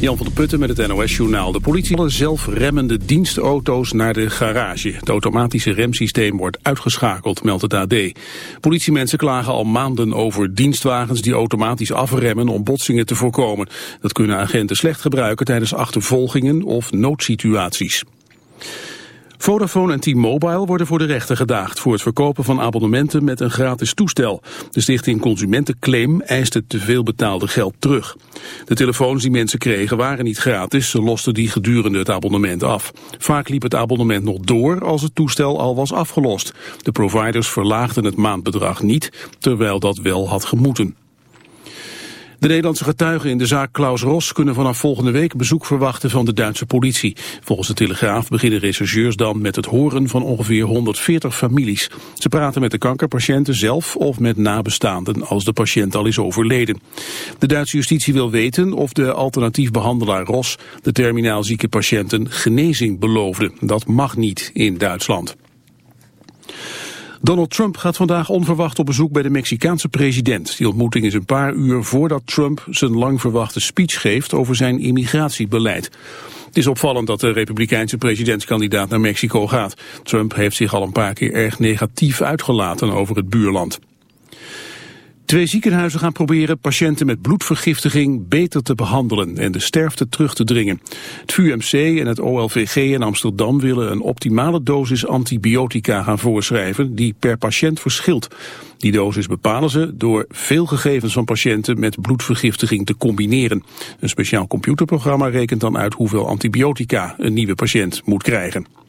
Jan van der Putten met het NOS-journaal. De politie alle zelfremmende dienstauto's naar de garage. Het automatische remsysteem wordt uitgeschakeld, meldt het AD. Politiemensen klagen al maanden over dienstwagens die automatisch afremmen om botsingen te voorkomen. Dat kunnen agenten slecht gebruiken tijdens achtervolgingen of noodsituaties. Vodafone en T-Mobile worden voor de rechter gedaagd voor het verkopen van abonnementen met een gratis toestel. De stichting Consumentenclaim eist het te veel betaalde geld terug. De telefoons die mensen kregen waren niet gratis, ze losten die gedurende het abonnement af. Vaak liep het abonnement nog door als het toestel al was afgelost. De providers verlaagden het maandbedrag niet, terwijl dat wel had gemoeten. De Nederlandse getuigen in de zaak Klaus Ros kunnen vanaf volgende week bezoek verwachten van de Duitse politie. Volgens de Telegraaf beginnen rechercheurs dan met het horen van ongeveer 140 families. Ze praten met de kankerpatiënten zelf of met nabestaanden als de patiënt al is overleden. De Duitse justitie wil weten of de alternatief behandelaar Ros de terminaal zieke patiënten genezing beloofde. Dat mag niet in Duitsland. Donald Trump gaat vandaag onverwacht op bezoek bij de Mexicaanse president. Die ontmoeting is een paar uur voordat Trump zijn lang verwachte speech geeft over zijn immigratiebeleid. Het is opvallend dat de republikeinse presidentskandidaat naar Mexico gaat. Trump heeft zich al een paar keer erg negatief uitgelaten over het buurland. Twee ziekenhuizen gaan proberen patiënten met bloedvergiftiging beter te behandelen en de sterfte terug te dringen. Het VUMC en het OLVG in Amsterdam willen een optimale dosis antibiotica gaan voorschrijven die per patiënt verschilt. Die dosis bepalen ze door veel gegevens van patiënten met bloedvergiftiging te combineren. Een speciaal computerprogramma rekent dan uit hoeveel antibiotica een nieuwe patiënt moet krijgen.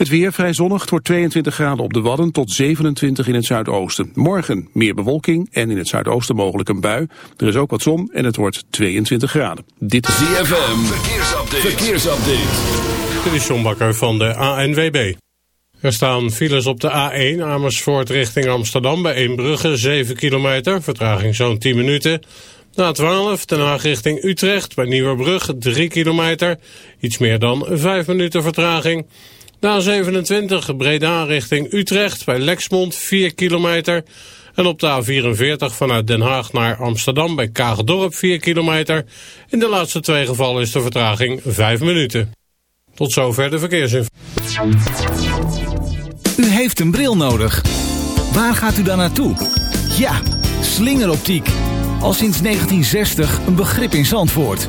Het weer vrij zonnig, het wordt 22 graden op de Wadden tot 27 in het zuidoosten. Morgen meer bewolking en in het zuidoosten mogelijk een bui. Er is ook wat zon en het wordt 22 graden. Dit is ZFM, verkeersupdate. verkeersupdate. Dit is John Bakker van de ANWB. Er staan files op de A1 Amersfoort richting Amsterdam bij Eembrugge 7 kilometer, vertraging zo'n 10 minuten. Na 12 Den Haag richting Utrecht bij Nieuwerbrug 3 kilometer, iets meer dan 5 minuten vertraging. Na 27 Breda richting Utrecht bij Lexmond 4 kilometer. En op de A44 vanuit Den Haag naar Amsterdam bij Kaagdorp 4 kilometer. In de laatste twee gevallen is de vertraging 5 minuten. Tot zover de verkeersinformatie. U heeft een bril nodig. Waar gaat u dan naartoe? Ja, slingeroptiek. Al sinds 1960 een begrip in Zandvoort.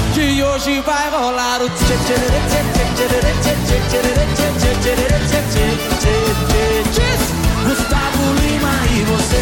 Yoshi vai rolar o Gustavo Lima e você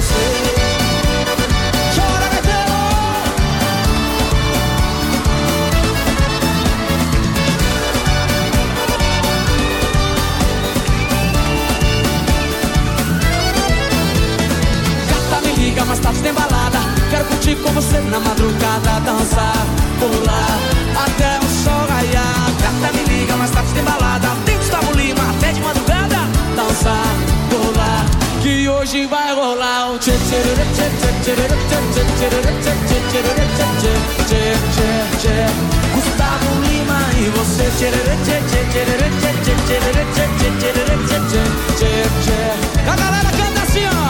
você! Gata, me liga, mais tarde tem balada Quero curtir com você na madrugada Dançar, pular, até o sol raiar. Gata, me liga, mais tarde tem balada Tem Gustavo Lima, até de madrugada Dançar, hoje vai rolar o tchê tchê tchê Gustavo Lima e você tchê tchê tchê tchê tchê tchê tchê tchê tchê tchê tchê A galera canta assim, ó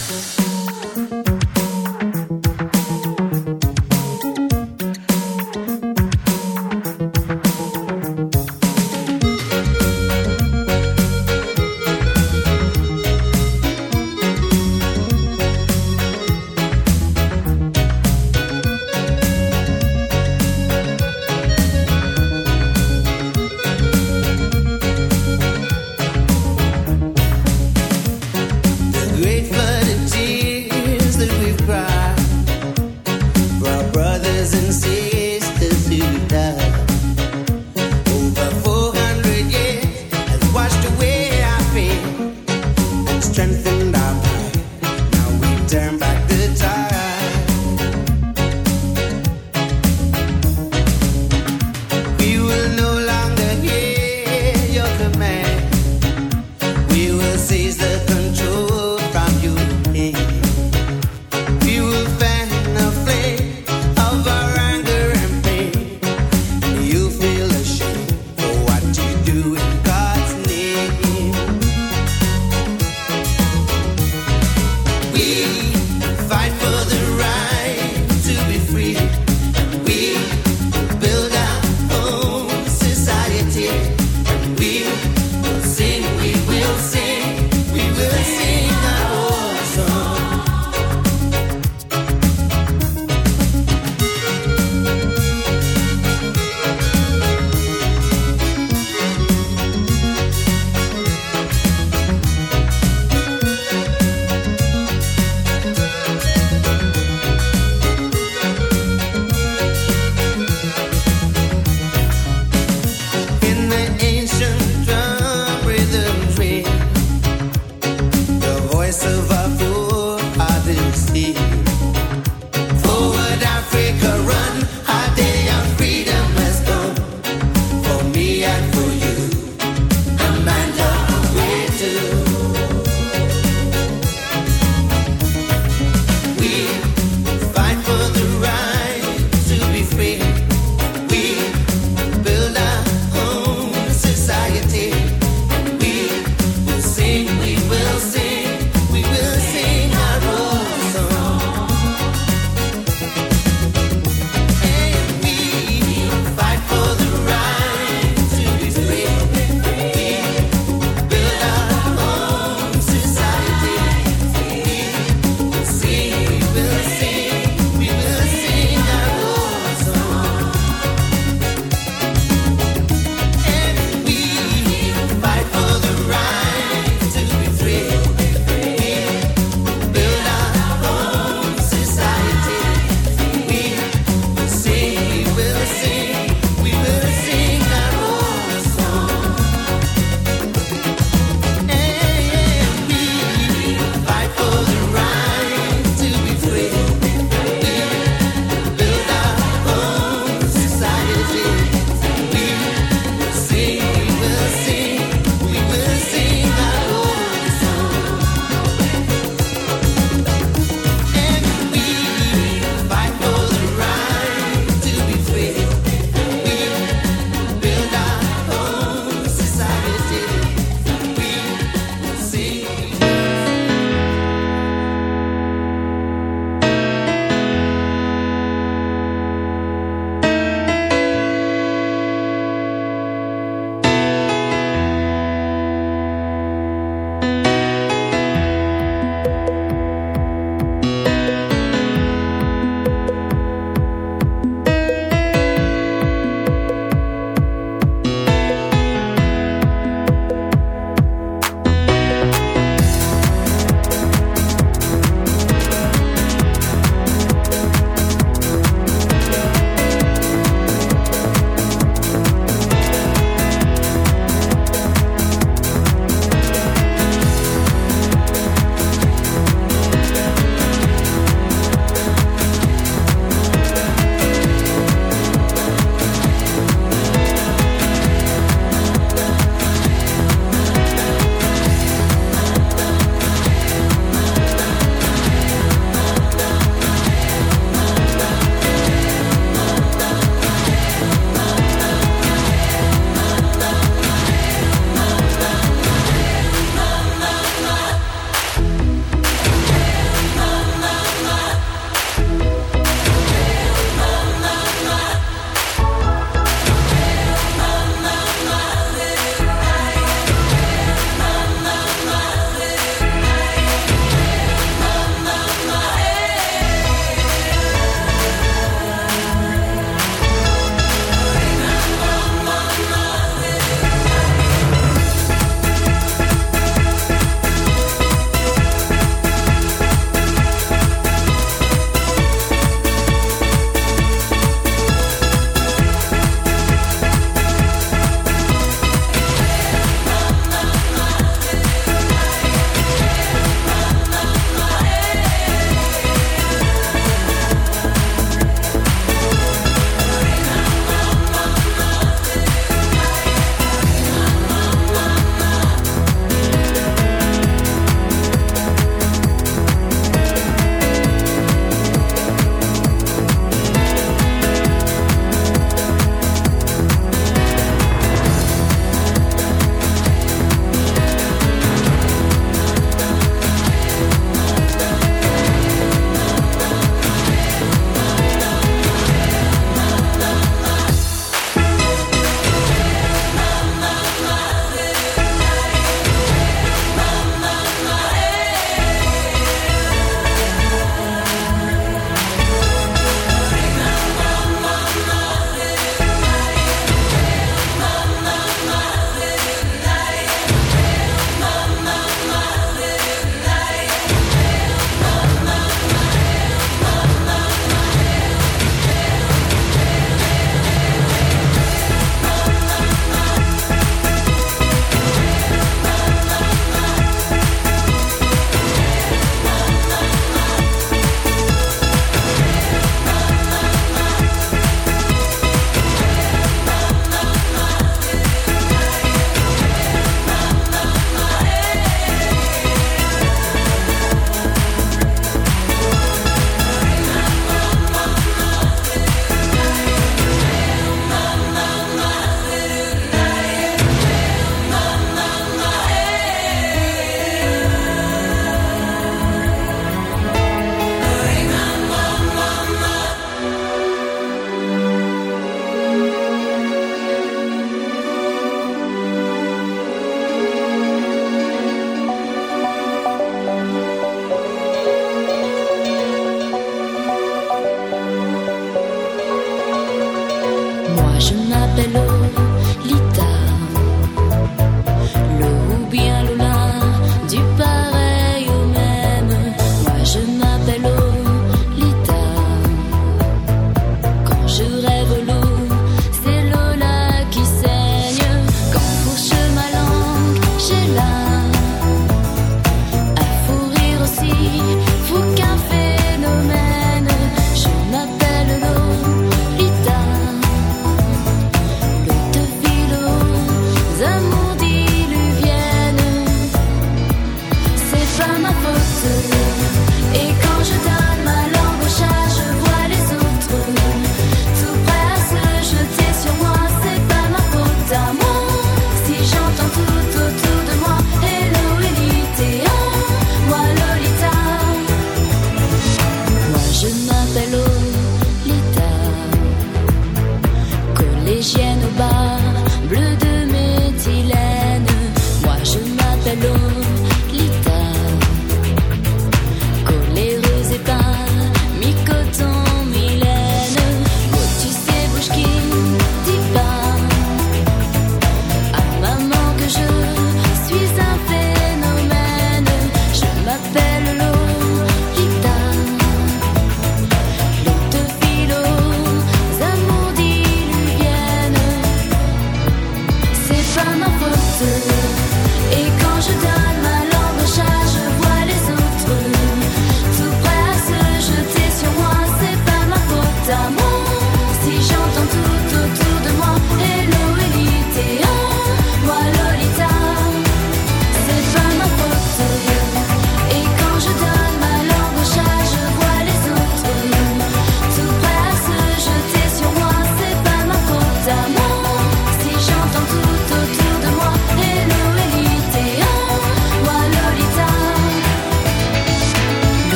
be